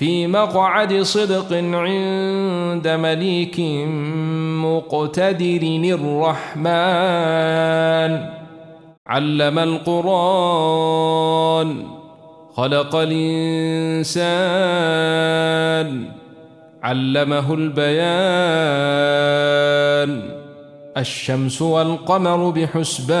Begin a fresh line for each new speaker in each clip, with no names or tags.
في مقعد صدق عند مليك مقتدر الرحمن. علم القرآن خلق الإنسان علمه البيان. الشمس والقمر بحسبان.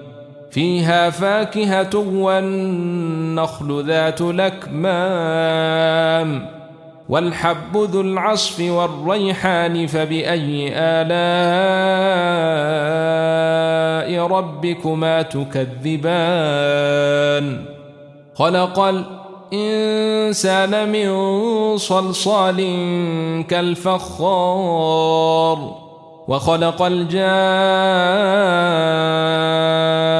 فيها فاكهة والنخل ذات الأكمام والحب ذو العصف والريحان فبأي آلاء ربكما تكذبان؟ خلق الإنسان من صلصال كالفخار وخلق الجان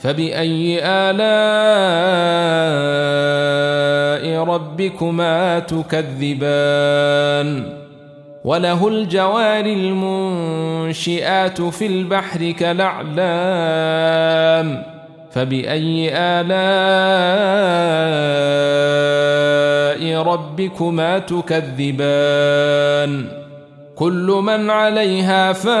فبأي آلاء ربكما تكذبان؟ وله الجوار المنشئات في البحر كالأعلام. فبأي آلاء ربكما تكذبان؟ كل من عليها فان.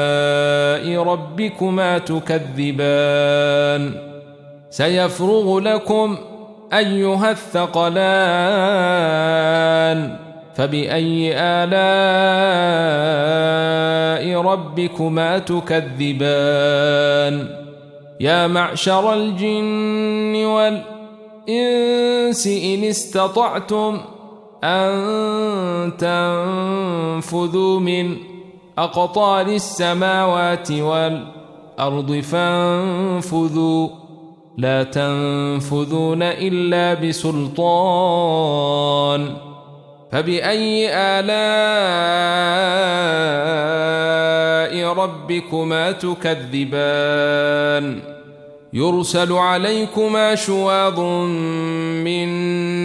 ربكما تكذبان. سيفرغ لكم أيها الثقلان. فبأي آلاء ربكما تكذبان؟ يا معشر الجن والإنس إن استطعتم أن تنفذوا من أقطار السماوات والأرض فانفذوا. لا تنفذون إلا بسلطان. فبأي آلاء ربكما تكذبان؟ يرسل عليكما شواظ من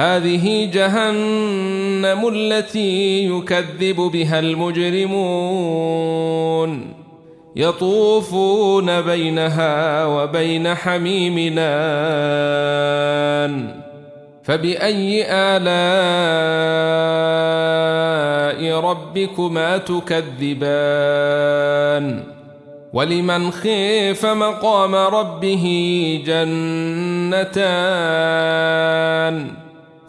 هذه جهنم التي يكذب بها المجرمون. يطوفون بينها وبين حميمنا فبأي آلاء ربكما تكذبان؟ ولمن خيف مقام ربه جنتان.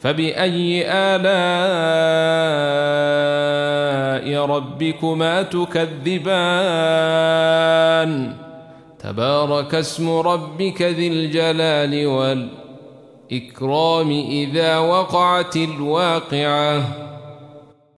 فبأي آلاء ربكما تكذبان؟ تبارك اسم ربك ذي الجلال والإكرام إذا وقعت الواقعة.